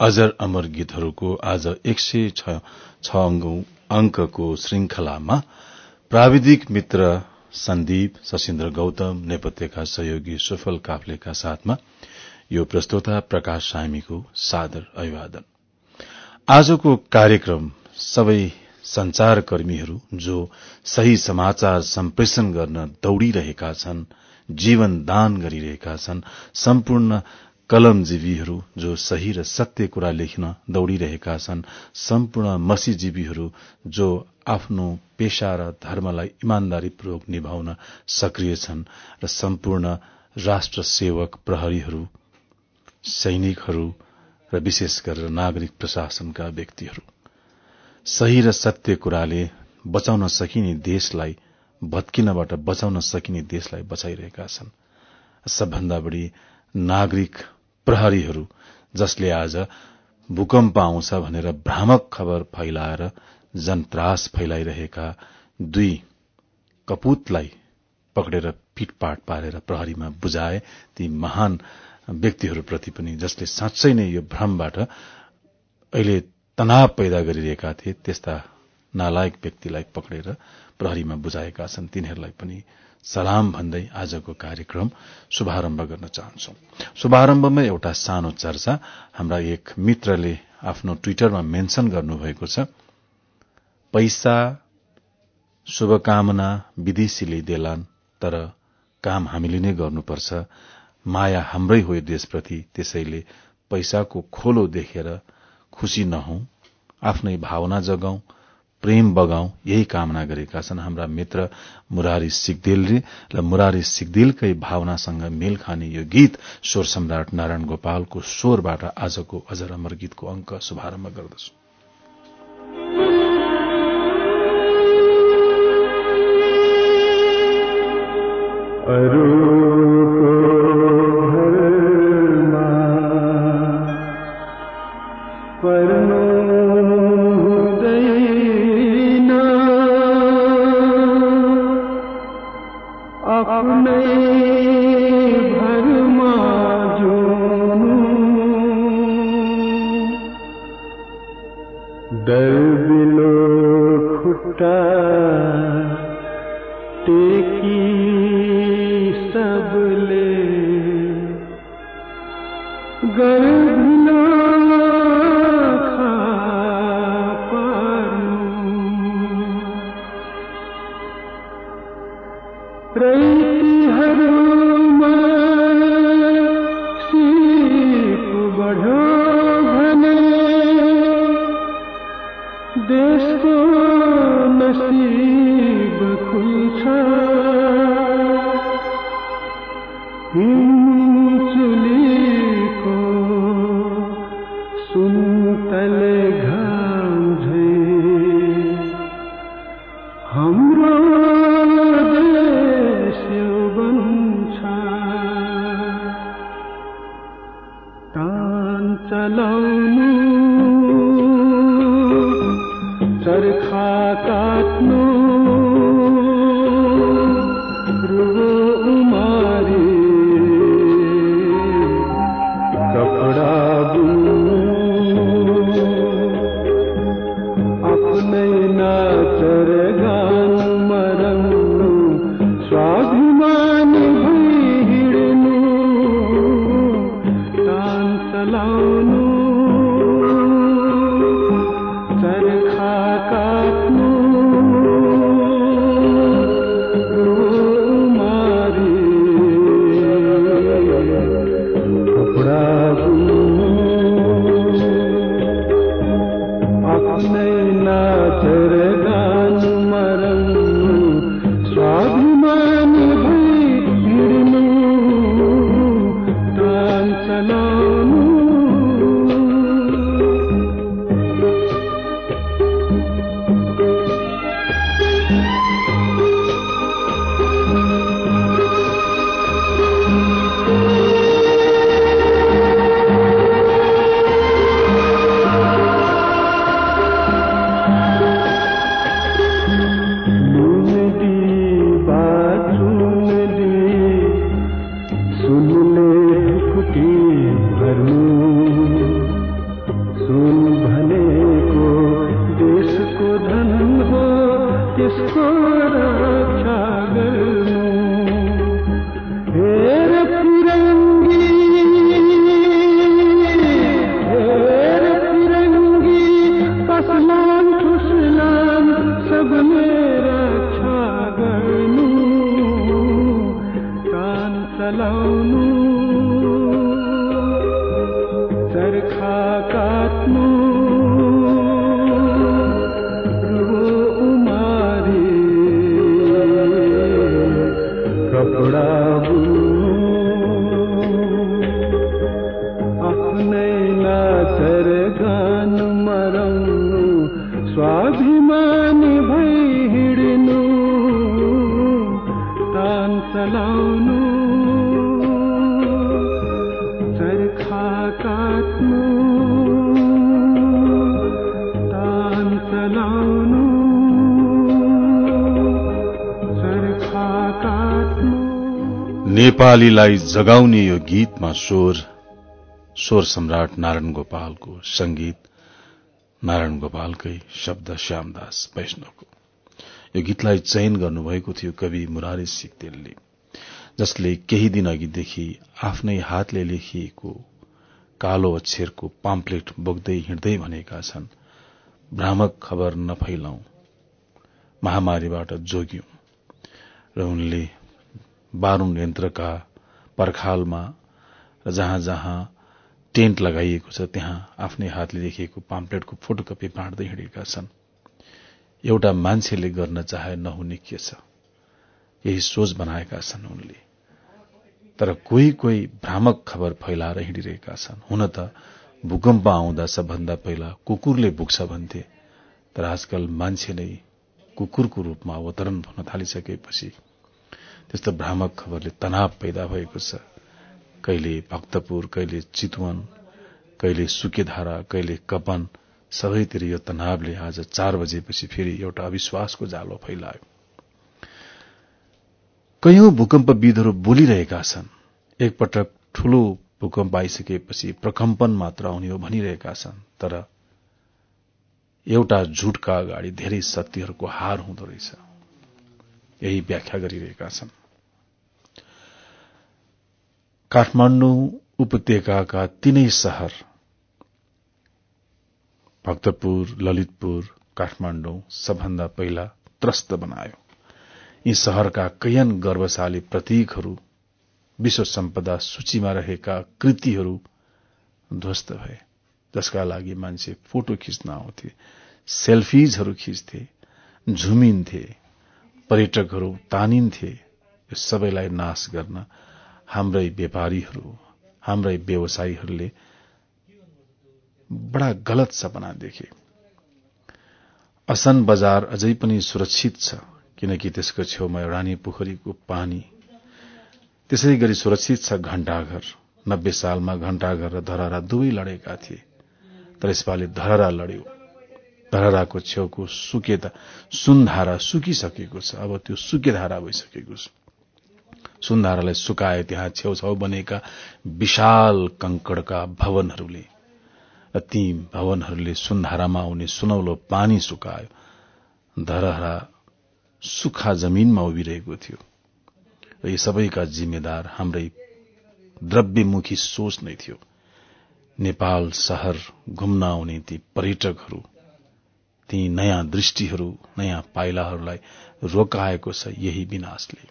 अजर अमर गीतहरूको आज एक सय छ अंकको श्रृंखलामा प्राविधिक मित्र सन्दीप सशिन्द्र गौतम नेपथ्यका सहयोगी सुफल काफ्लेका साथमा यो प्रस्तोता प्रकाश सामीको सादर अभिवादन। आजको कार्यक्रम सबै संचारकर्मीहरू जो सही समाचार सम्प्रेषण गर्न दौड़िरहेका छन् जीवन दान गरिरहेका छन् सम्पूर्ण कलमजीवीहरू जो सही र सत्य कुरा लेख्न दौड़िरहेका छन् सम्पूर्ण मसीजीवीहरू जो आफ्नो पेशा र धर्मलाई इमान्दारीपूर्वक निभाउन सक्रिय छन् र सम्पूर्ण राष्ट्र सेवक प्रहरीहरू सैनिकहरू र विशेष गरेर नागरिक प्रशासनका व्यक्तिहरू। सही र सत्य कुराले बचाउन सकिने देशलाई भत्किनबाट बचाउन सकिने देशलाई बचाइरहेका छन्। सबभन्दा बढ़ी नागरिक प्रहरीहरू जसले आज भूकम्प आउँछ भनेर भ्रामक खबर फैलाएर जनत्रास फैलाइरहेका दुई कपूतलाई पक्रेर पिटपाट पारेर प्रहरीमा बुझाए ती महान व्यक्तिहरूप्रति पनि जसले साँच्चै नै यो भ्रमबाट अहिले तनाव पैदा गरिरहेका थिए त्यस्ता नालायक व्यक्तिलाई पक्रेर प्रहरीमा बुझाएका छन्। तिनीहरूलाई पनि सलाम भन्दै आजको कार्यक्रम शुभारम्भ गर्न चाहन्छौ। शुभारम्भमा एउटा सानो चर्चा हाम्रा एक मित्रले आफ्नो ट्विटरमा मेन्शन गर्नुभएको छ। पैसा शुभकामना विदेशीले देलान् तर काम हामीले नै गर्नुपर्छ। माया हाम्रै हो देशप्रति त्यसैले पैसाको खोलो देखेर खुशी नहौ आफ्नै भावना जगाउँ प्रेम बगाऊ यही कामना गरेका छन् हाम्रा मित्र मुरारी सिगदेलले र मुरारी सिगदेलकै भावनासँग मेल खाने यो गीत स्वर सम्राट नारायण गोपालको स्वरबाट आजको अजर अमर गीतको अंक शुभारम्भ गर्दछु। अरू காத்மா Güzel mi? नेपालीलाई जगाउने यो गीतमा स्वर स्वर सम्राट नारायण गोपालको संगीत नारायण गोपालकै शब्द श्यामदास वैष्णवको। यो गीतलाई चयन गर्नुभएको थियो कवि मुरारी सिक्देलले जसले केही दिन अघिदेखि आफ्नै हातले लेखिएको कालो अक्षरको पाम्पलेट बोक्दै हिँड्दै भनेका छन् भ्रामक खबर नफैलाउ महामारीबाट जोग्यौं र उनले बारूण यन्त्रका पर्खालमा र जहाँ जहाँ टेन्ट लगाइएको छ त्यहाँ आफ्नै हातले लेखिएको पाम्पलेटको फोटोकपी बाँड्दै हिँडेका छन्। एउटा मान्छेले गर्न चाहे नहुने के छ? यही सोच बनाएका छन् उनले। तर कोही कोही भ्रामक खबर फैलाएर हिँडिरहेका छन्। हुन त भूकम्प आउँदा सबभन्दा पहिला कुकुरले भुक्छ भन्थे तर आजकल मान्छे नै कुकुरको रूपमा अवतरण हुन थालिसकेपछि त्यस्तो भ्रामक खबरले तनाव पैदा भएको छ। कहिले भक्तपुर कहिले चितवन कहिले सुकेधारा कहिले कपन सबैतिर यो तनावले आज चार बजेपछि फेरि एउटा अविश्वासको जालो फैलायो। कैयौं भूकम्पविदहरू बोलिरहेका छन्। एकपटक ठूलो भूकम्प आइसकेपछि प्रकम्पन मात्र आउने हो भनिरहेका छन् तर एउटा झुटका अगाडि धेरै सत्यहरूको हार हुँदो रहेछ। यही व्याख्या गरिरहेका छन्। काठमाडौँ उपत्यकाका तीनै शहर भक्तपुर ललितपुर काठमाडौँ सबभन्दा पहिला त्रस्त बनायो। यी शहरका कैयन गर्वशाली प्रतीकहरू विश्व सम्पदा सूचीमा रहेका कृतिहरू ध्वस्त भए। जसका लागि मान्छे फोटो खिच्न आउँथे सेल्फिजहरू खिच्थे झुमिन्थे। पर्यटकहरू तानिन्थे। यो सबैलाई नाश गर्न हाम्रै व्यापारीहरू हाम्रै व्यवसायीहरूले बडा गलत सपना देखे। असन बजार अझै पनि सुरक्षित छ किनकि त्यसको छेउमा रानी पोखरीको पानी। त्यसै गरी सुरक्षित छ घण्टाघर। नब्बे सालमा घण्टाघर र धरहरा दुवै लडेका थिए तर यसपालि धरहरा लड्यो। धरहराको छेउको सुकेता सुनधारा सुकिसकेको छ। अब त्यो सुकेधारा भइसकेको छ। सुनधारालाई सुकाए त्यहाँ छेउछाउ बनेका विशाल कंकड़का भवनहरूले। ती भवनहरूले सुनधारामा आउने सुनौलो पानी सुकायो। धरहरा सुखा जमीनमा उभिरहेको थियो। र यी सबैका जिम्मेदार हाम्रै द्रव्यमुखी सोच नै थियो। नेपाल शहर घुम्न आउने ती पर्यटकहरू ती नयाँ दृष्टिहरू नयाँ पाइलाहरूलाई रोकाएको छ यही विनाशले।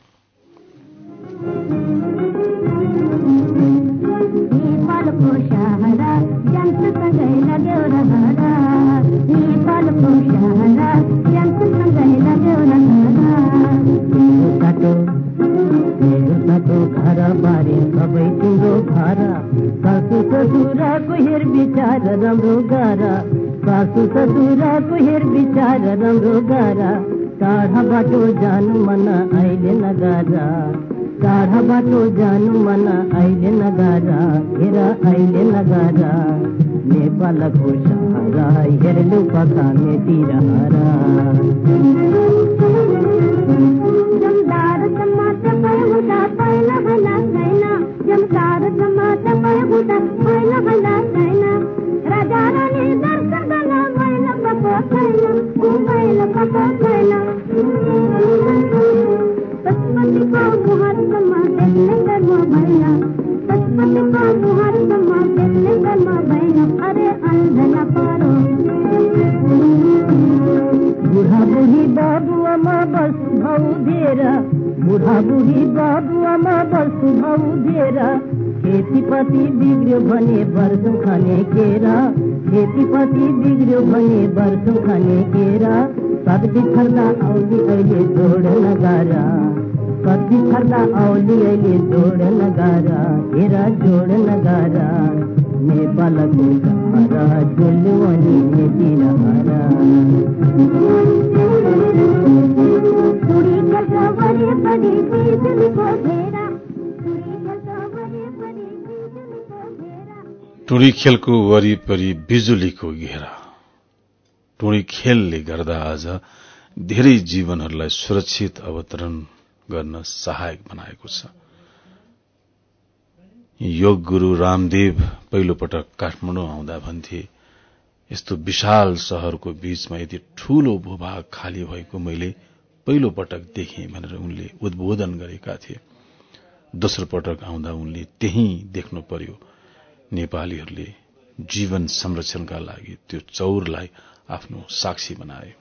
हेर विचार राम्रो गर टाढा बाटो जानु मन अहिले नगर। टाढा बाटो जानु मन अहिले नगर हेर अहिले नगर। नेपालको सहारा हेर्नु पका मेतिर छैन जमदार जमात पर राजा रानी माल न अरे बस भउ धेरा पको छैन मैला पको छैन बुढी बाबुआमा बसु भौधेर बुढा बुढी बाबुआमा बसु भौधेर खेतीपाती बिग्रियो भने वर्षौँ खाने केरा। खेतीपाती बिग्रियो भने वर्षौँ खाने केरा। कति फर्दा औली अहिले जोड नगारा। कति फर्दा औली अहिले जोड नगारा। हेरा जोड नगारा। नेपालको सहारा डुल्यो अनि नेतिर हारा। कुडी खेल्छ वरिपरि टुँडी खेलको वरिपरि बिजुलीको घेरा। टुँडी खेलले गर्दा आज धेरै जीवनहरूलाई सुरक्षित अवतरण गर्न सहायक बनाएको छ। योग गुरू रामदेव पहिलो पटक काठमाडौँ आउँदा भन्थे यस्तो विशाल शहरको बीचमा यति ठूलो भूभाग खाली भएको मैले पहिलो पटक देखेँ भनेर उनले उद्बोधन गरेका थिए। दोस्रो पटक आउँदा उनले त्यही देख्नु पर्यो। नेपालीहरूले जीवन संरक्षणका लागि त्यो चौरलाई आफ्नो साक्षी बनाए।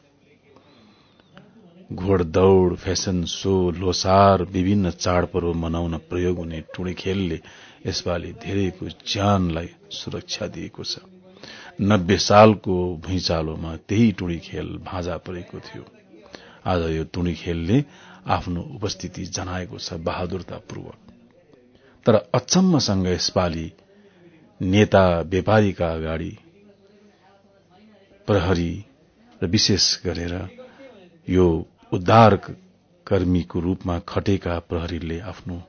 घोड दौड़ फेसन शो लोसार विभिन्न चाडपर्व मनाउन प्रयोग हुने टुँडी खेलले यसपालि धेरैको ज्यानलाई सुरक्षा दिएको छ। नब्बे सालको भुइँचालोमा त्यही टुँडी खेल भाँजा परेको थियो। आज यो टुँडी खेलले आफ्नो उपस्थिति जनाएको छ बहादुरतापूर्वक। तर अचम्मसँग यसपालि नेता व्यापारीका अगाडि प्रहरी र विशेष गरेर यो उद्धार कर्मीको रूपमा खटेका प्रहरीले आफ्नो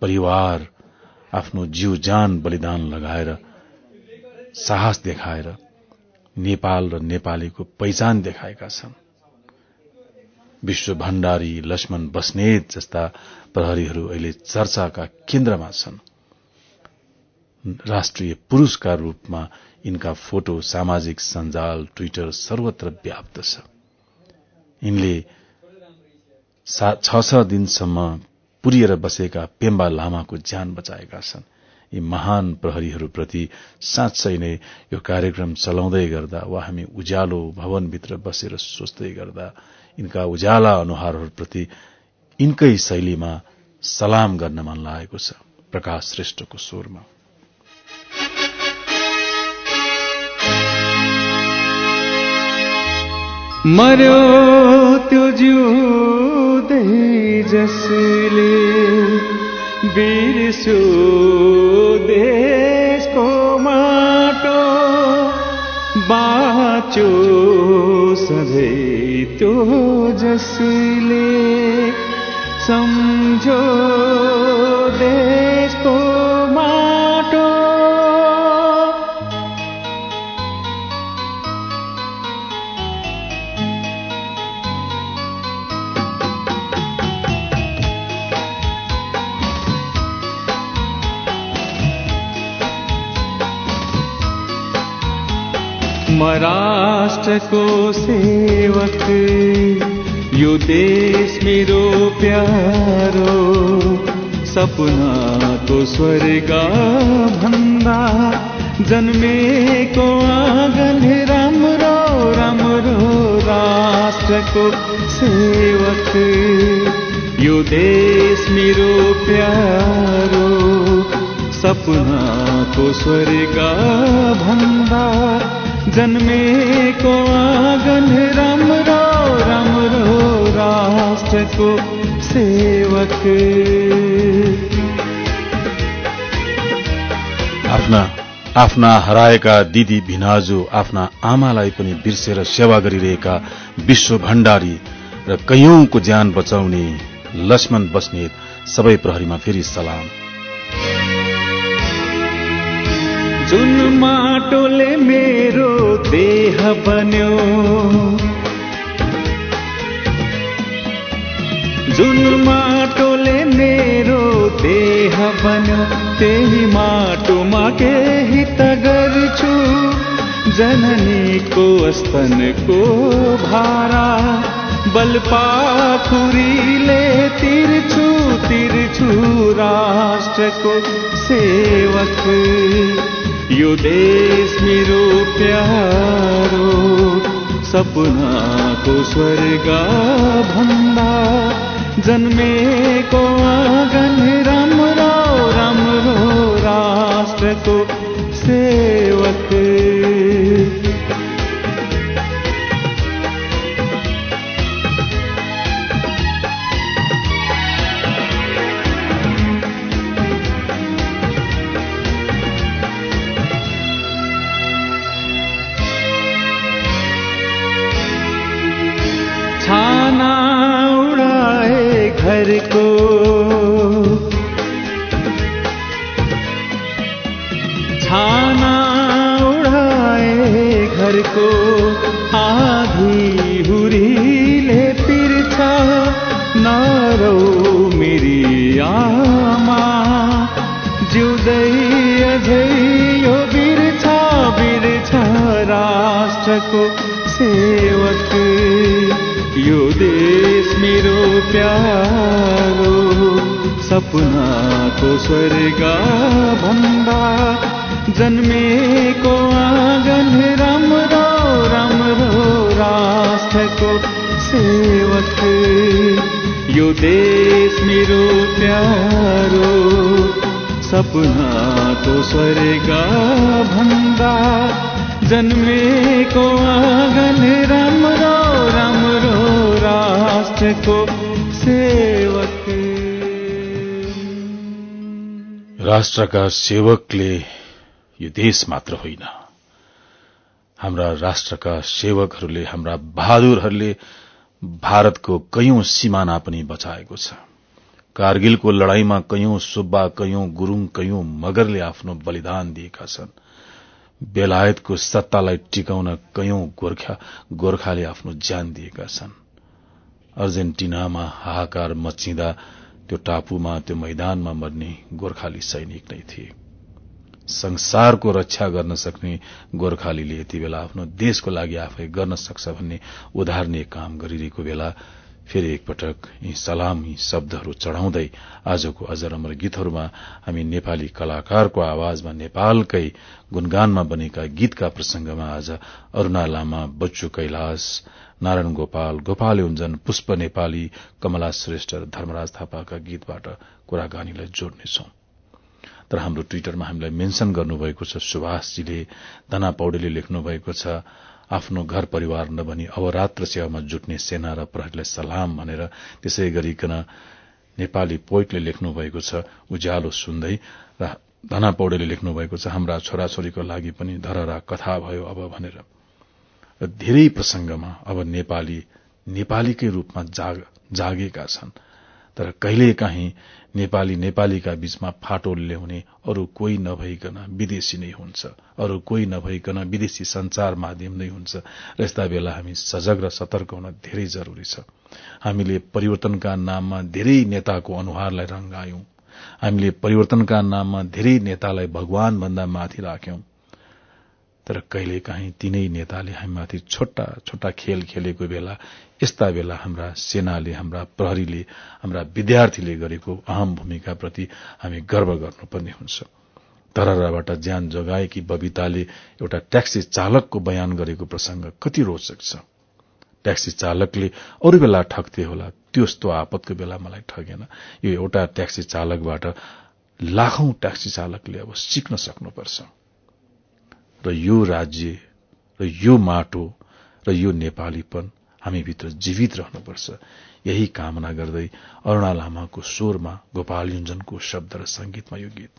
परिवार आफ्नो जीव ज्यान बलिदान लगाएर साहस देखाएर नेपाल र नेपालीको पहिचान देखाएका छन्। विश्व भण्डारी लक्ष्मण बस्नेत जस्ता प्रहरीहरू अहिले चर्चाका केन्द्रमा छन्। राष्ट्रिय पुरूषका रूपमा यिनका फोटो सामाजिक सञ्जाल ट्विटर सर्वत्र व्याप्त छ। यिनले छ छ दिनसम्म पुरिएर बसेका पेम्बा लामाको ज्यान बचाएका छन्। यी महान प्रहरीहरूप्रति साँच्चै नै यो कार्यक्रम चलाउँदै गर्दा वा हामी उज्यालो भवनभित्र बसेर सोच्दै गर्दा यिनका उज्याला अनुहारहरूप्रति यिनकै शैलीमा सलाम गर्न मन लागेको छ। प्रकाश श्रेष्ठको स्वरमा। मर्यो त्यो जिउँदै जसले बिर्स्यो देशको माटो बाँच्यो सधैँ त्यो जसले सम्झो देशको राष्ट्रको सेवक। यो देश मेरो प्यारो सपनाको स्वर्ग भन्दा जन्मेको आँगन राम्रो राम्रो राष्ट्रको सेवक। यो देश मेरो प्यारो सपनाको स्वर्ग भन्दा जन्मेको आँगन राम्रो राम्रो राष्ट्रको सेवक। आफ्ना आफ्ना हराएका दिदी भिनाजु आफ्ना आमालाई पनि बिर्सेर सेवा गरिरहेका विश्व भण्डारी र कैयौंको ज्यान बचाउने लक्ष्मण बस्नेत सबै प्रहरीमा फेरि सलाम। जुन माटोले मेरो देह बन्यो जुन माटोले मेरो देह बन्यो त्यही माटोमा केही त गर्छु। जननीको स्तनको भारा बलपाखुरीले तिर्छु तिर्छु राष्ट्रको सेवक। यो देश मेरो प्यारो सपनाको स्वर्ग भन्दा जन्मेको आँगन राम्रो राम्रो राष्ट्रको सेवक राष्ट्रको सेवक। यो देश मेरो प्यारो सपनाको स्वर्ग भन्दा। जन्मेको आँगन राम्रो राम्रो राष्ट्रको सेवक। यो देश मेरो प्यारो सपनाको स्वर्ग भन्दा। जन्मेको आँगन राम्रो राम्रो राष्ट्रको सेवक। राष्ट्रका सेवकले यो देश मात्र होइन। हाम्रा राष्ट्रका सेवकहरूले हाम्रा बहादुरहरूले भारतको कैयौं सिमाना पनि बचाएको छ। कारगिलको लड़ाईमा कैयौं सुब्बा कैयौं गुरूङ कैयौं मगरले आफ्नो बलिदान दिएका छन्। बेलायतको सत्तालाई टिकाउन कैयौं गोर्खा गोर्खाले आफ्नो ज्यान दिएका छन्। अर्जेन्टिनामा हाहाकार मचिँदा त्यो टापुमा त्यो मैदानमा मर्ने गोर्खाली सैनिक नै थिए। संसारको रक्षा गर्न सक्ने गोर्खालीले यति बेला आफ्नो देशको लागि आफै गर्न सक्छ भन्ने उदाहरणीय काम गरिरहेको बेला फेरि एकपटक यी सलाम शब्दहरू चढ़ाउँदै आजको अजर अमर गीतहरूमा हामी नेपाली कलाकारको आवाजमा नेपालकै गुणगानमा बनेका गीतका प्रसंगमा आज अरूणा लामा बच्चु कैलाश नारायण गोपाल गोपाल पुष्प नेपाली कमला श्रेष्ठ धर्मराज थापाका गीतबाट कुराकानीलाई जोड्नेछौं। तर हाम्रो ट्विटरमा हामीलाई मेन्शन गर्नुभएको छ सुभाषजीले धना पौडेलले लेख्नु भएको छ आफ्नो घर परिवार नभनी अवरात्र सेवामा जुट्ने सेना र प्रहरीलाई सलाम भनेर त्यसै गरिकन नेपाली पोइटले लेख्नु भएको छ उज्यालो सुन्दै र धना पौडेले लेख्नु भएको छ हाम्रा छोराछोरीको लागि पनि धरहरा कथा भयो अब भनेर। धेरै प्रसंगमा अब नेपाली नेपालीकै रूपमा जाग, जागेका छन्। तर कहिलेकाहीँ नेपाली नेपालीका बीचमा फाटो ल्याउने अरू कोही नभइकन विदेशी नै हुन्छ अरू कोही नभइकन विदेशी संचार माध्यम नै हुन्छ र यस्ता बेला हामी सजग र सतर्क हुन धेरै जरूरी छ। हामीले परिवर्तनका नाममा धेरै नेताको अनुहारलाई रंगायौं। हामीले परिवर्तनका नाममा धेरै नेतालाई भगवान भन्दा माथि राख्यौं। तर कहिलेकाहीँ तिनै नेताले हामीमाथि छोटा छोटा खेल खेलेको बेला यस्ता बेला हाम्रा सेनाले हाम्रा प्रहरीले हाम्रा विद्यार्थीले गरेको अहम भूमिकाप्रति हामी गर्व गर्नुपर्ने हुन्छ। तरराबाट ज्यान जोगाएकी बबिताले एउटा ट्याक्सी चालकको बयान गरेको प्रसंग कति रोचक छ। ट्याक्सी चालकले अरू बेला ठग्थे होला त्यस्तो आपतको बेला मलाई ठगेन। यो एउटा ट्याक्सी चालकबाट लाखौं ट्याक्सी चालकले अब सिक्न सक्नुपर्छ। र यो राज्य र यो माटो र यो नेपालीपन हामीभित्र जीवित रहनुपर्छ। यही कामना गर्दै अरूणा लामाको स्वरमा गोपाल युञ्जनको शब्द र संगीतमा यो गीत।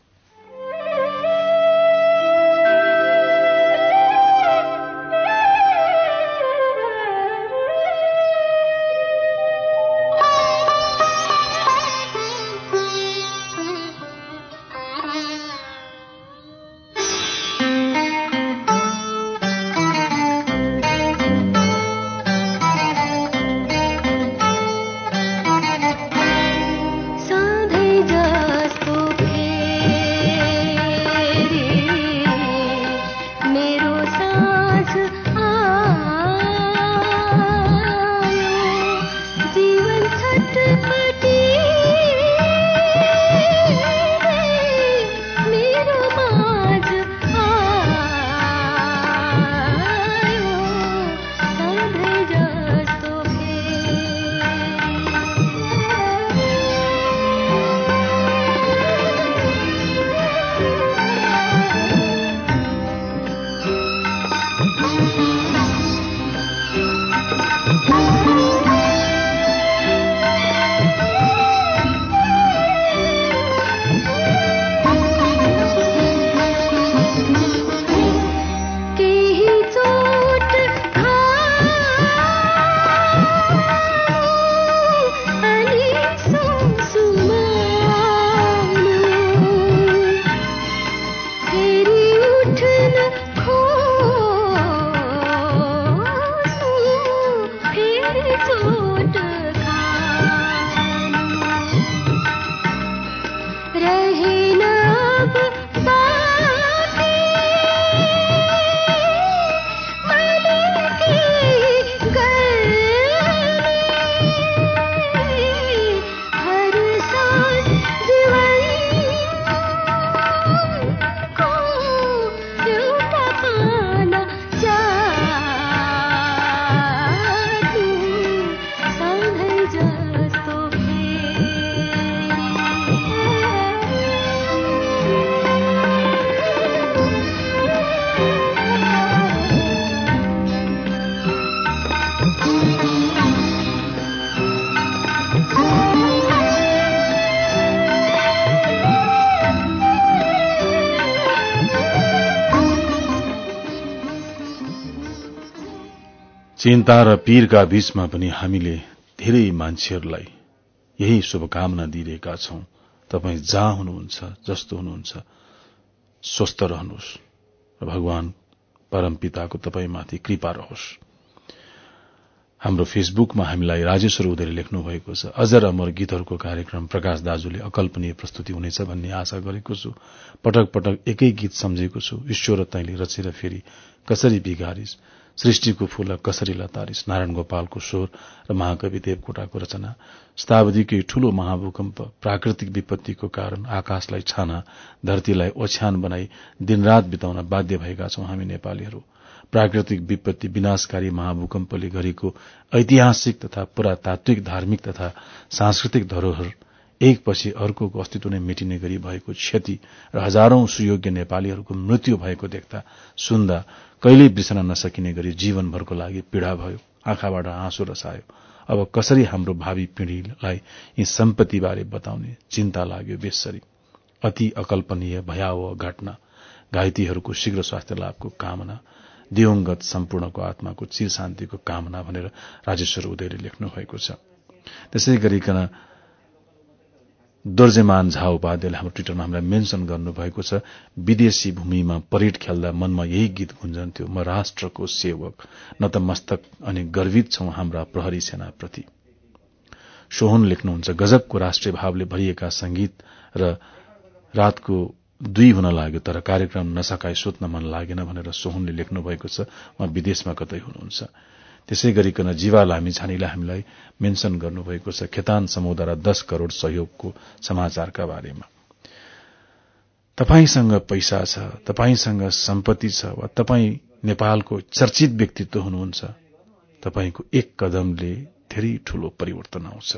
चिन्ता र पीरका बीचमा पनि हामीले धेरै मान्छेहरूलाई यही शुभकामना दिइरहेका छौं। तपाईँ जहाँ हुनुहुन्छ जस्तो हुनुहुन्छ स्वस्थ रहनुहोस् र भगवान परमपिताको तपाईँमाथि कृपा रहोस्। हाम्रो फेसबुकमा हामीलाई राजेश्वर उदयले लेख्नु भएको छ अजर अमर गीतहरूको कार्यक्रम प्रकाश दाजुले अकल्पनीय प्रस्तुति हुनेछ भन्ने आशा गरेको छु। पटक पटक एकै गीत सम्झेको छु। ईश्वर तैले रचेर फेरि कसरी बिगारिस? सृष्टिको फूल कसरी लतारिस? नारायण गोपालको स्वर र महाकवि देवकोटाको रचना शतावधिकै ठूलो महाभूकम्प प्राकृतिक विपत्तिको कारण आकाशलाई छाना धरतीलाई ओछ्यान बनाई दिनरात बिताउन बाध्य भएका छौं हामी नेपालीहरू। प्राकृतिक विपत्ति विनाशकारी महाभूकम्पले गरेको ऐतिहासिक तथा पुरातात्विक धार्मिक तथा सांस्कृतिक धरोहर एकपछि अर्को अस्तित्व नै मेटिने गरी भएको क्षति र हजारौं सुयोग्य नेपालीहरूको मृत्यु भएको देख्दा सुन्दा कहिल्यै बिर्सन नसकिने गरी जीवनभरको लागि पीड़ा भयो आँखाबाट आँसु रसायो। अब कसरी हाम्रो भावी पीढ़ीलाई यी सम्पत्तिबारे बताउने चिन्ता लाग्यो बेसरी। अति अकल्पनीय भयावह घटना घाइतेहरूको शीघ्र स्वास्थ्य लाभको कामना दिवंगत सम्पूर्णको आत्माको चिर शान्तिको कामना भनेर राजेश्वर उदयले लेख्नु भएको छ। त्यसै गरिकन दोर्जेमान झा उपाध्यायले हाम्रो ट्विटरमा हामीलाई मेन्सन गर्नुभएको छ। विदेशी भूमिमा परेड खेल्दा मनमा यही गीत गुन्जन्थ्यो म राष्ट्रको सेवक न त मस्तक अनि गर्वित छौं हाम्रा प्रहरी सेनाप्रति। सोहन लेख्नुहुन्छ गजबको राष्ट्रिय भावले भरिएका संगीत र रातको दुई हुन लाग्यो तर कार्यक्रम नसकाई सुत्न मन लागेन भनेर सोहनले लेख्नु भएको छ। उहाँ विदेशमा कतै हुनुहुन्छ। त्यसै गरिकन जीवा लामी छानीले हामीलाई मेन्सन गर्नुभएको छ। खेतान समुद्र दश करोड़ सहयोगको समाचारका बारेमा। तपाईँसँग पैसा छ तपाईँसँग सम्पत्ति छ वा तपाईँ नेपालको चर्चित व्यक्तित्व हुनुहुन्छ तपाईँको एक कदमले धेरै ठूलो परिवर्तन आउँछ।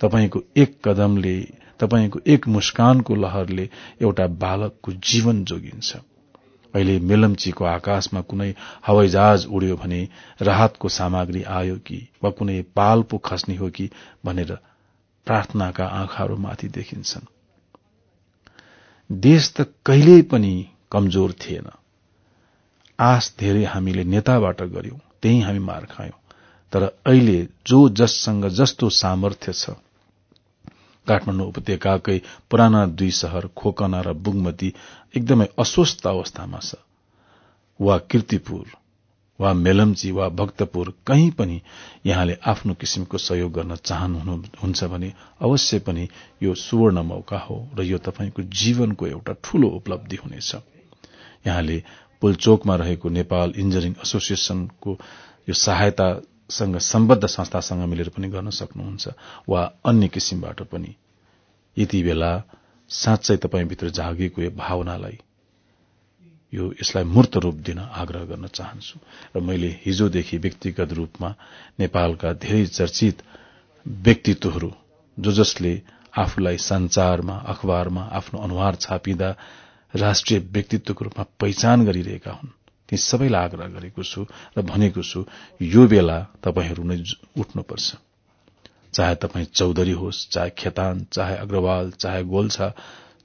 तपाईँको एक कदमले तपाईँको एक मुस्कानको लहरले एउटा बालकको जीवन जोगिन्छ। अहिले मेलम्चीको आकाशमा कुनै हवाईजहाज उड्यो भने राहतको सामग्री आयो कि वा कुनै पाल पो खस्ने हो कि भनेर प्रार्थनाका आँखाहरूमाथि देखिन्छन्। देश त कहिल्यै पनि कमजोर थिएन। आश धेरै हामीले नेताबाट गर्यौं त्यही हामी मार खायौं। तर अहिले जो जससँग जस्तो सामर्थ्य छ काठमाडौँ उपत्यकाकै पुराना दुई शहर खोकना र बुगमती एकदमै अस्वस्थ अवस्थामा छ। वा किर्तिपुर वा मेलम्ची वा भक्तपुर कहीँ पनि यहाँले आफ्नो किसिमको सहयोग गर्न चाहनुहुन्छ भने अवश्य पनि यो सुवर्ण मौका हो र यो तपाईँको जीवनको एउटा ठूलो उपलब्धि हुनेछ। यहाँले पुलचोकमा रहेको नेपाल इन्जिनियरिङ एसोसिएशनको यो सहायता सँग सम्बद्ध संस्थासँग मिलेर पनि गर्न सक्नुहुन्छ वा अन्य किसिमबाट पनि। यति बेला साँच्चै तपाईँभित्र जागेको यो भावनालाई यो यसलाई मूर्त रूप दिन आग्रह गर्न चाहन्छु। र मैले हिजोदेखि व्यक्तिगत रूपमा नेपालका धेरै चर्चित व्यक्तित्वहरू जो जसले आफूलाई संचारमा अखबारमा आफ्नो अनुहार छापिँदा राष्ट्रिय व्यक्तित्वको रूपमा पहिचान गरिरहेका हुन् ती सबैलाई आग्रह गरेको छु र भनेको छु यो बेला तपाईँहरू नै उठ्नुपर्छ। चाहे तपाईँ चौधरी होस् चाहे खेतान चाहे अग्रवाल चाहे गोल्छा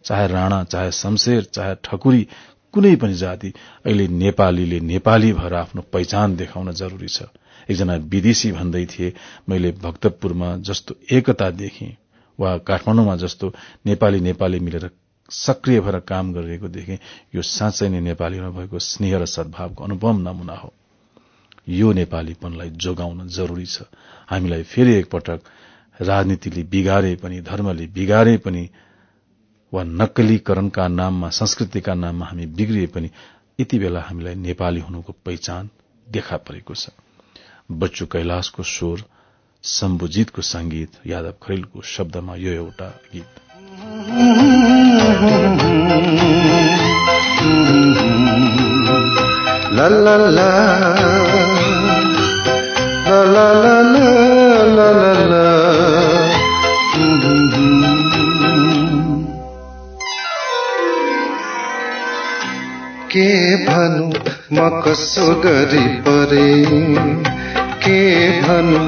चाहे राणा चाहे शमशेर चाहे ठकुरी कुनै पनि जाति अहिले नेपालीले नेपाली भएर आफ्नो पहिचान देखाउन जरूरी छ। एकजना विदेशी भन्दै थिए मैले भक्तपुरमा जस्तो एकता देखेँ वा काठमाडौँमा जस्तो नेपाली नेपाली मिलेर सक्रिय भएर काम गरिरहेको देखे। यो साँच्चै नै नेपालीमा भएको स्नेह र सद्भावको अनुपम नमूना हो। यो नेपालीपनलाई जोगाउन जरूरी छ। हामीलाई फेरि एकपटक राजनीतिले बिगारे पनि धर्मले बिगारे पनि वा नक्कलीकरणका नाममा संस्कृतिका नाममा हामी बिग्रिए पनि यति बेला हामीलाई नेपाली हुनुको पहिचान देखा परेको छ। बच्चु कैलाशको स्वर शम्भुजितको संगीत यादव खरेलको शब्दमा यो एउटा गीत। La la la. La la la la la la के भनु म कसो गरी परे? के भनु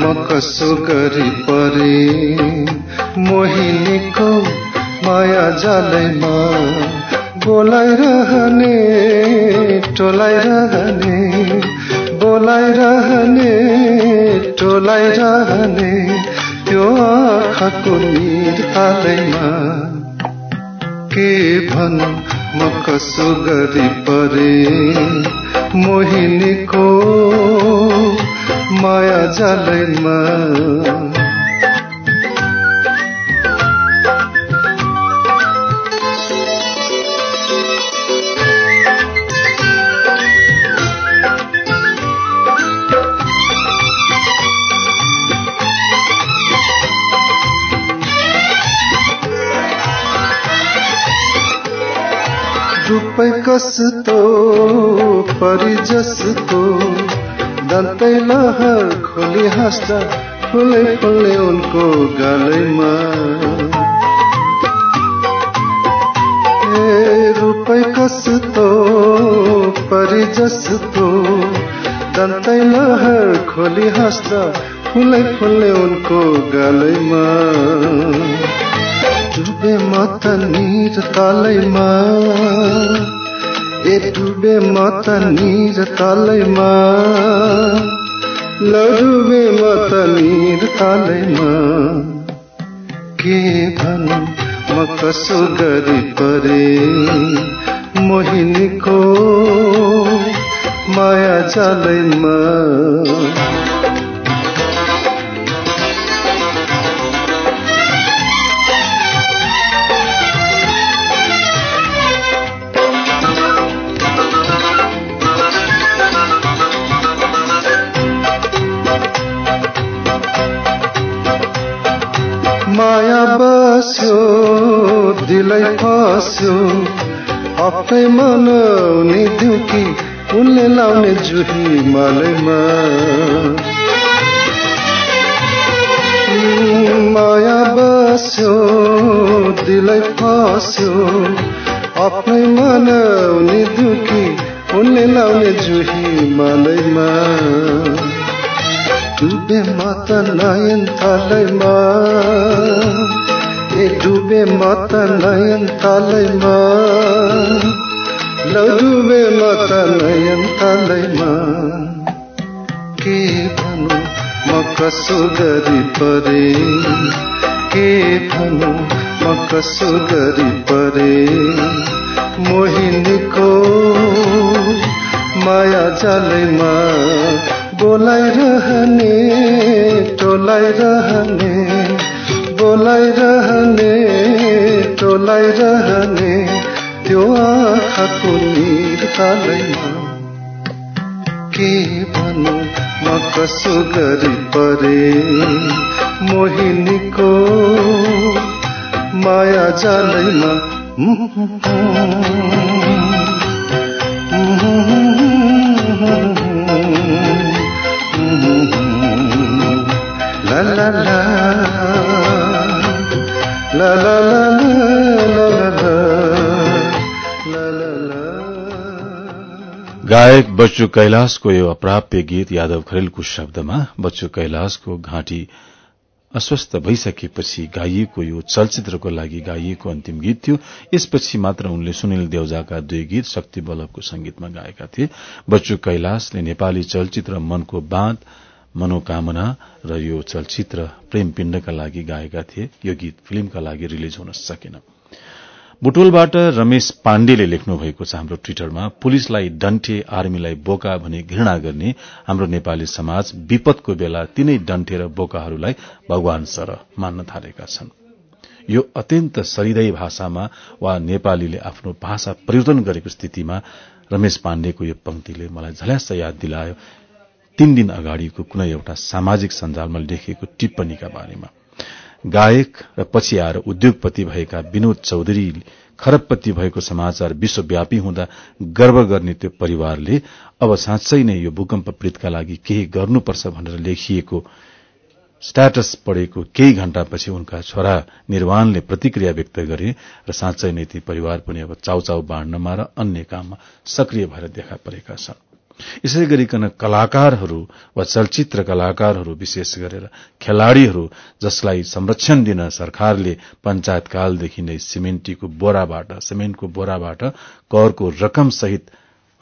म कसो गरी परे? मोहिनीको माया जालैमा बोलाइरहने टोलाइरहने बोलाइरहने टोलाइरहने त्यो आँखाको निरतालैमा के भनु म कसो गरी परे? मोहिनीको माया जालैमा। रूपै कस्तो परि जस्तो दन्तै लहर खोली हाँस्दा फुले फुले उनको गालैमा। रूपै कस्तो परि जस्तो दन्तै लहर खोली हाँस्दा फुले फुले उनको गालैमा। डुबे म त निर तलैमा। ए डुबे म त तलैमा। ल डुबे म त तलैमा। के भनु म कसो गरी परे? मोहिनीको माया जालैमा माया बस्यो दिलै फस्यो। आफ्नै मनाउने दुखी उनले लाउने जुही मालैमा। माया बस्यो दिलै फस्यो। आफ्नै मनाउने दुखी उनले लाउने जुही मालैमा। डुबे म त नयन तलैमा ए डुबे म त नयन तलैमा ल डुबे म त नयन तलैमा के भनु म कसो गरी परे। के भनु म कसो गरी परे। मोहिनीको माया जालैमा। बोलाइरहने टोलाइरहने बोलाइरहने टोलाइरहने त्यो आँखाको निरतालैमा के भनु म कसो गरी परे मोहिनीको माया जालैमा La गायक बच्चु कैलाशको यो अप्राप्य गीत यादव खरेलको शब्दमा बच्चु कैलाशको घाँटी अस्वस्थ भइसकेपछि गाइएको यो चलचित्रको लागि गाइएको अन्तिम गीत थियो। यसपछि मात्र उनले सुनिल देउजाका दुई गीत शक्ति बल्लभको संगीतमा गाएका थिए। बच्चु कैलाशले नेपाली चलचित्र मनको बाँध मनोकामना र यो चलचित्र प्रेम पिण्डका लागि गाएका थिए। यो गीत फिल्मका लागि रिलिज हुन सकेन। बुटोलबाट रमेश पाण्डेले लेख्नु भएको छ हाम्रो ट्विटरमा पुलिसलाई डन्ठे आर्मीलाई बोका भनी घृणा गर्ने हाम्रो नेपाली समाज विपदको बेला तीनै डन्ठे र बोकाहरूलाई भगवान सर मान्न थालेका छन्। यो अत्यन्त सरिदय भाषामा वा नेपालीले आफ्नो भाषा परिवर्तन गरेको स्थितिमा रमेश पाण्डेको यो पंक्तिले मलाई झल्यास याद दिलायो। तीन दिन अगाडिको कुनै एउटा सामाजिक सञ्जालमा लेखिएको टिप्पणीका बारेमा। गायक र पछि आएर उद्योगपति भएका विनोद चौधरी खरबपति भएको समाचार विश्वव्यापी हुँदा गर्व गर्ने त्यो परिवारले अब साँच्चै नै यो भूकम्प पीड़ितका लागि केही गर्नुपर्छ भनेर लेखिएको स्ट्याटस पढेको केही घण्टापछि उनका छोरा निर्वाणले प्रतिक्रिया व्यक्त गरे र साँच्चै नै ती परिवार पनि अब चाउचाउ बाँड्नमा र अन्य काममा सक्रिय भएर देखा परेका छन्। यसै गरिकन कलाकारहरू वा चलचित्र कलाकारहरू विशेष गरेर खेलाड़ीहरू जसलाई संरक्षण दिन सरकारले पञ्चायतकालदेखि नै सिमेन्टीको बोराबाट सिमेन्टको बोराबाट करको रकम सहित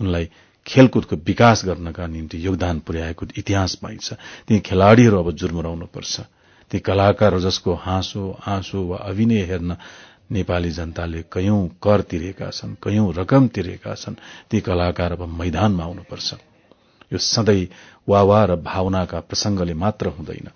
उनलाई खेलकुदको विकास गर्नका निम्ति योगदान पुर्याएको इतिहास पाइन्छ ती खेलाड़ीहरू अब जुर्मराउनुपर्छ। ती कलाकार जसको हाँसो आँसो वा अभिनय हेर्न नेपाली जनताले कैयौं कर तिरेका छन् कैयौं रकम तिरेका छन् ती कलाकार अब मैदानमा आउनुपर्छ यो सधैँ वावा र भावनाका प्रसंगले मात्र हुँदैन।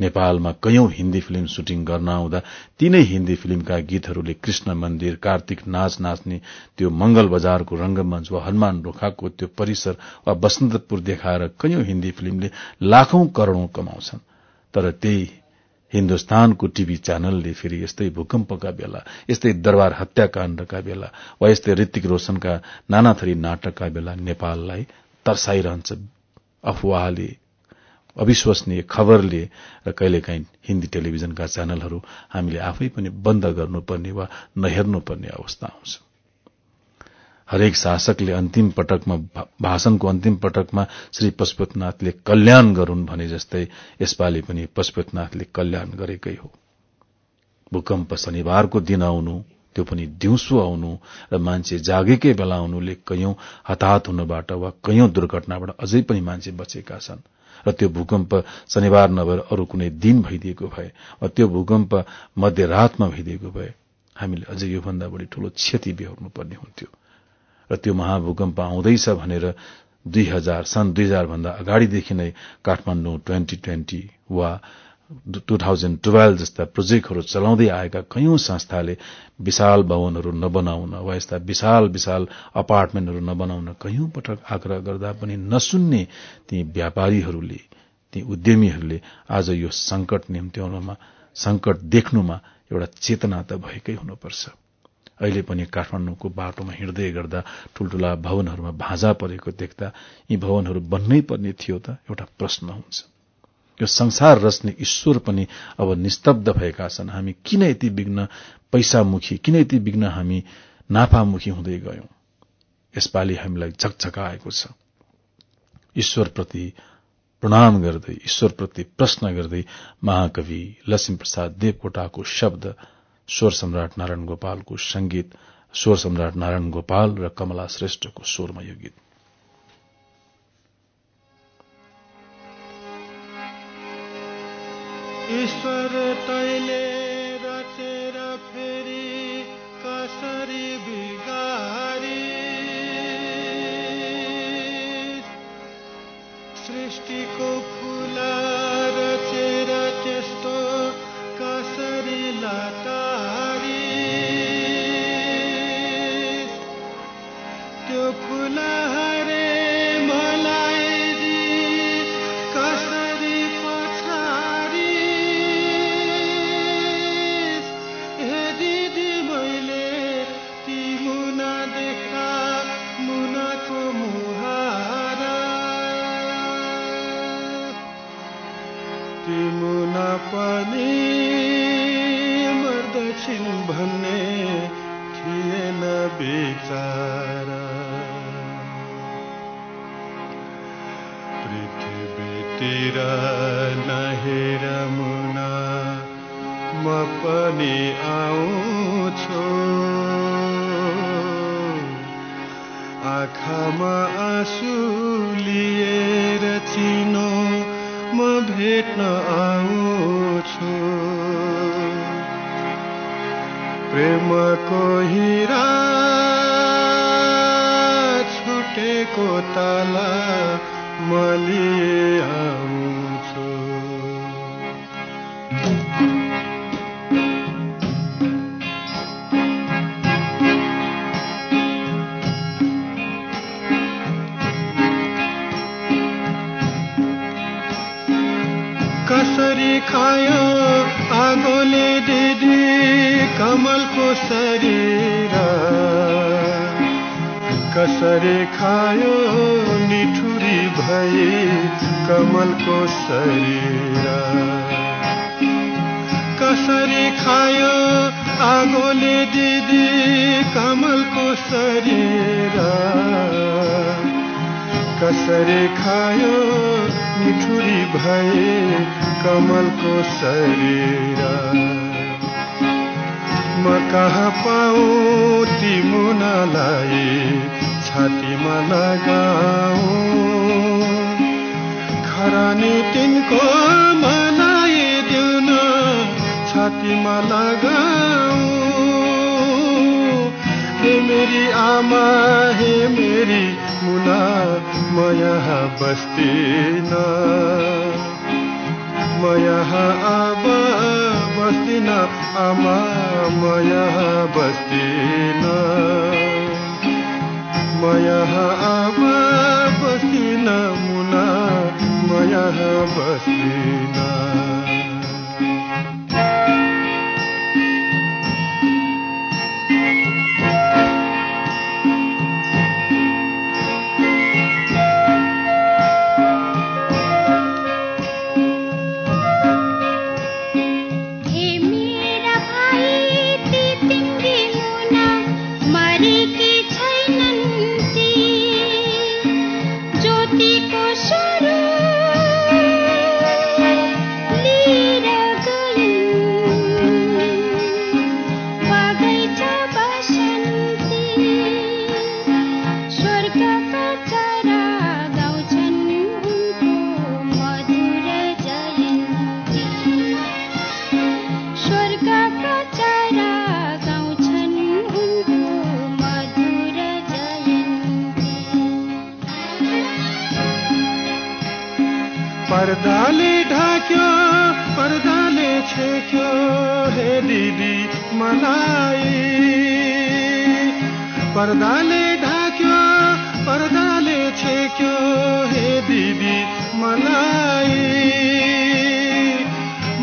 नेपालमा कैयौं हिन्दी फिल्म शुटिङ गर्न आउँदा तीनै हिन्दी फिल्मका गीतहरूले कृष्ण मन्दिर कार्तिक नाच नाच्ने त्यो मंगल बजारको रंगमंच वा हनुमान रोखाको त्यो परिसर वा बसन्तपुर देखाएर कैयौं हिन्दी फिल्मले लाखौं करोड़ौं कमाउँछन्। तर त्यही हिन्दुस्तानको टीभी च्यानलले फेरि यस्तै भूकम्पका बेला यस्तै दरबार हत्याकाण्डका बेला वा यस्तै ऋतिक रोशनका नाना थरी नाटकका बेला नेपाललाई तर्साइरहन्छ अफवाहले अविश्वसनीय खबरले र कहिलेकाहीँ हिन्दी टेलिभिजनका च्यानलहरू हामीले आफै पनि बन्द गर्नुपर्ने वा नहेर्नुपर्ने अवस्था आउँछ। हरेक शासकले अन्तिम पटकमा भाषणको अन्तिम पटकमा श्री पशुपतनाथले कल्याण गरून् भने जस्तै यसपालि पनि पशुपतनाथले कल्याण गरेकै हो। भूकम्प शनिबारको दिन आउनु त्यो पनि दिउँसो आउनु र मान्छे जागेकै बेला आउनुले कैयौं हताहत हुनबाट वा कैयौं दुर्घटनाबाट अझै पनि मान्छे बचेका छन् र त्यो भूकम्प शनिबार नभएर अरू कुनै दिन भइदिएको भए वा त्यो भूकम्प मध्यरातमा भइदिएको भए हामीले अझै योभन्दा बढ़ी ठूलो क्षति बेहोर्नु पर्ने हुन्थ्यो। र त्यो महाभूकम्प आउँदैछ भनेर दुई हजार सन् दुई हजार भन्दा अगाडिदेखि नै काठमाडौँ ट्वेन्टी ट्वेन्टी वा टू थाउजन्ड टुवेल्भ जस्ता प्रोजेक्टहरू चलाउँदै आएका कैयौं संस्थाले विशाल भवनहरू नबनाउन वा यस्ता विशाल विशाल अपार्टमेन्टहरू नबनाउन कैयौं पटक आग्रह गर्दा पनि नसुन्ने ती व्यापारीहरूले ती उद्यमीहरूले आज यो संकट निम्त्याउनमा संकट देख्नुमा एउटा चेतना त भएकै हुनुपर्छ। अहिले पनि काठमाडौँको बाटोमा हिँड्दै गर्दा ठूल्ठूला भवनहरूमा भाँजा परेको देख्दा यी भवनहरू बन्नै पर्ने थियो त एउटा प्रश्न हुन्छ। यो संसार रच्ने ईश्वर पनि अब निस्तब्ध भएका छन्। हामी किन यति विघ्न पैसामुखी किन यति विघ्न हामी नाफामुखी हुँदै गयौं? यसपालि हामीलाई झकझकाएको छ। ईश्वरप्रति प्रणाम गर्दै ईश्वरप्रति प्रश्न गर्दै महाकवि लक्ष्मी प्रसाद देवकोटाको शब्द स्वर सम्राट नारायण गोपालको संगीत स्वर सम्राट नारायण गोपाल र कमला श्रेष्ठको स्वरमा यो गीत। ईश्वर म यहाँ अब बस्दिन मुना म यहाँ बस्दिन पर्दाले ढाक्यो पर्दाले छेक्यो हे दिदी मलाई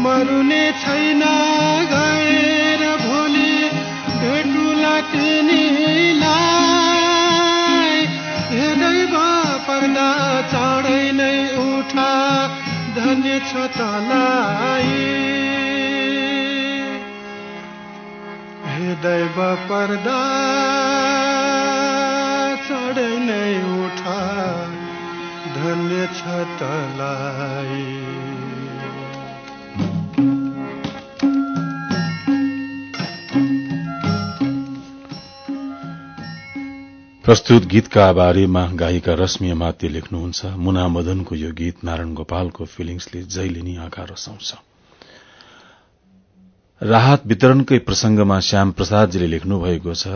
मरुने छैन गएर भोलि भेटुला तिनीलाई हेर्दै पर्दा चाँडै नै उठा धन्य छ तलाई। बा पर्दा नै उठा धन्य छ तलाई। प्रस्तुत गीतका बारेमा गायिका रश्मि माते लेख्नुहुन्छ मुना मदनको यो गीत नारायण गोपालको फिलिङ्सले जहिले नि आँखा रसाउँछ। राहत वितरणकै प्रसंगमा श्याम प्रसादजीले लेख्नु भएको छ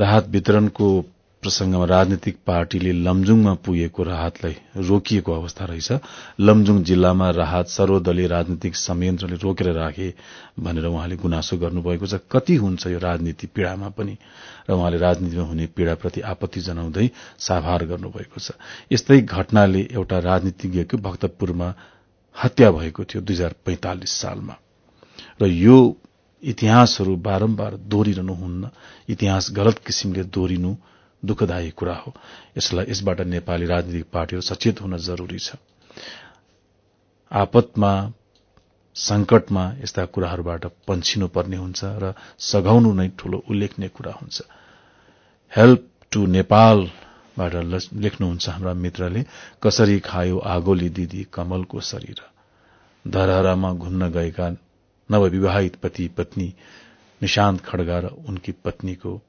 राहत वितरणको प्रसंगमा राजनीतिक पार्टीले लमजुङमा पुगेको राहतलाई रोकिएको अवस्था रहेछ। लमजुङ जिल्लामा राहत सर्वदलीय राजनीतिक संयन्त्रले रोकेर राखे भनेर उहाँले गुनासो गर्नुभएको छ। कति हुन्छ यो राजनीति पीड़ामा पनि? र उहाँले राजनीतिमा हुने पीड़ाप्रति आपत्ति जनाउँदै साभार गर्नुभएको छ। यस्तै घटनाले एउटा राजनीतिज्ञको भक्तपुरमा हत्या भएको थियो दुई सालमा। र यो इतिहासहरू बारम्बार दोहोरिरहनु हुन्न। इतिहास गलत किसिमले दोहोरिनु दुःखदायी कुरा हो। यसलाई यसबाट नेपाली राजनीतिक पार्टीहरू सचेत हुन जरूरी छ। आपतमा संकटमा यस्ता कुराहरूबाट पन्छिनु पर्ने हुन्छ र सघाउनु नै ठूलो उल्लेखनीय कुरा हुन्छ। हेल्प टू नेपालबाट लेख्नुहुन्छ हाम्रा मित्रले कसरी खायो आगोली दिदी कमलको शरीर। धरहरामा घुम्न गएका नवविवाहित पति पत्नी निशान्त खड्गा र उनकी पत्नीको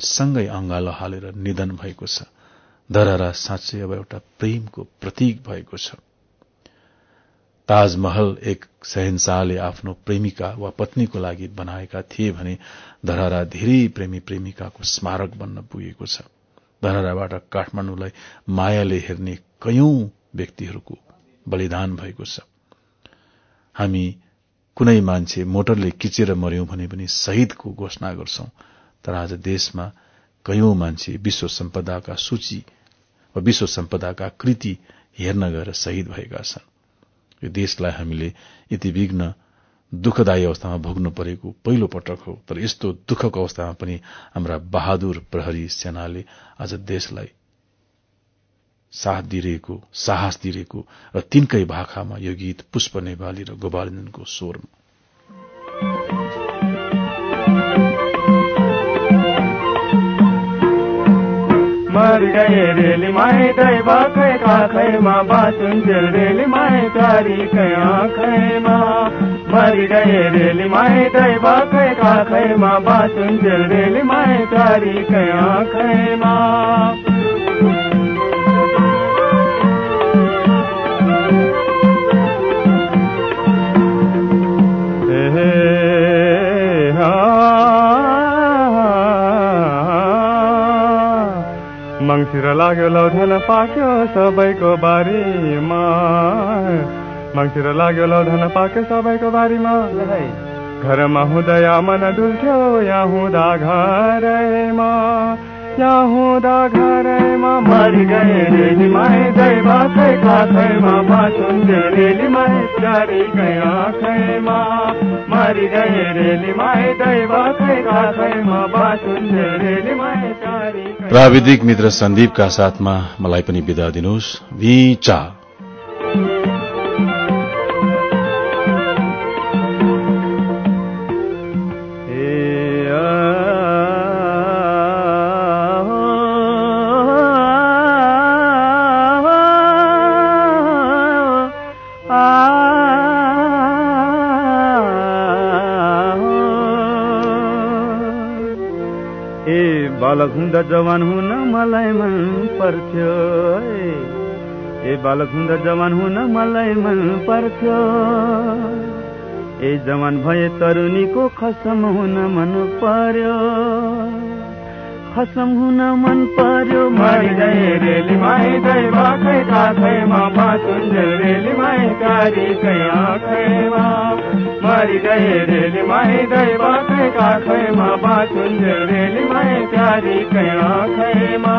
सँगै अंगालो हालेर निधन भएको छ। धरहरा साँच्चै अब एउटा प्रेमको प्रतीक भएको छ। ताजमहल एक शहनशाहले आफ्नो प्रेमिका वा पत्नीको लागि बनाएका थिए भने धरहरा धेरै प्रेमी प्रेमिकाको स्मारक बन्न पुगेको छ। धरहराबाट काठमाडौँलाई मायाले हेर्ने कैयौं व्यक्तिहरूको बलिदान भएको छ। हामी कुनै मान्छे मोटरले किचेर मर्यौं भने पनि शहीदको घोषणा गर्छौं। तर आज देशमा कैयौं मान्छे विश्व सम्पदाका सूची वा विश्व सम्पदाका कृति हेर्न गएर शहीद भएका छन्। यो देशलाई हामीले यति विघ्न दुःखदायी अवस्थामा भोग्नु परेको पहिलो पटक हो। तर यस्तो दुःखको अवस्थामा पनि हाम्रा बहादुर प्रहरी सेनाले आज देशलाई साथ दिइरहेको साहस दिइरहेको र तिनकै भाकामा यो गीत पुष्प नेपाली र गोपालजनको स्वरमा। मर गए रेली माए दई बाखै काखैमा बाचुन्जेल रेली माए चारी कै आँखैमा। मरि गए रेली माई दै बाखै काखैमा बाँचुन्जेल रेली माई चारीकै आँखैमा। मङ्सिर लाग्यो लौधन पाक्यो सबैको बारीमा। मङ्सिर लाग्यो लौधन पाक्यो सबैको बारीमा। घरमा हुँदा मन डुल्थ्यो यहाँ हुँदा घरैमा। यहाँ हुँदा घरैमा मरि गए रेली माई दै बाखै काखैमा आँखैमा। प्राविधिक मित्र सन्दीपका साथमा मलाई पनि विदा दिनुहोस्। भिचा बालक हुँदा जवान हुन मलाई मन पर्थ्यो ए बालक हुँदा जवान हुन मलाई मन पर्थ्यो। ए जवान भए तरुणीको खसम हुन मन पर्यो। खसम हुन मन पर्यो गए रेली माई दै बाखै काखैमा बाँचुन्जेल रेली माई कारीकै आँखैमा। मरि गए रेली माई दै बाखै काखैमा बाँचुन्जेल रेली माई कारीकै आँखैमा।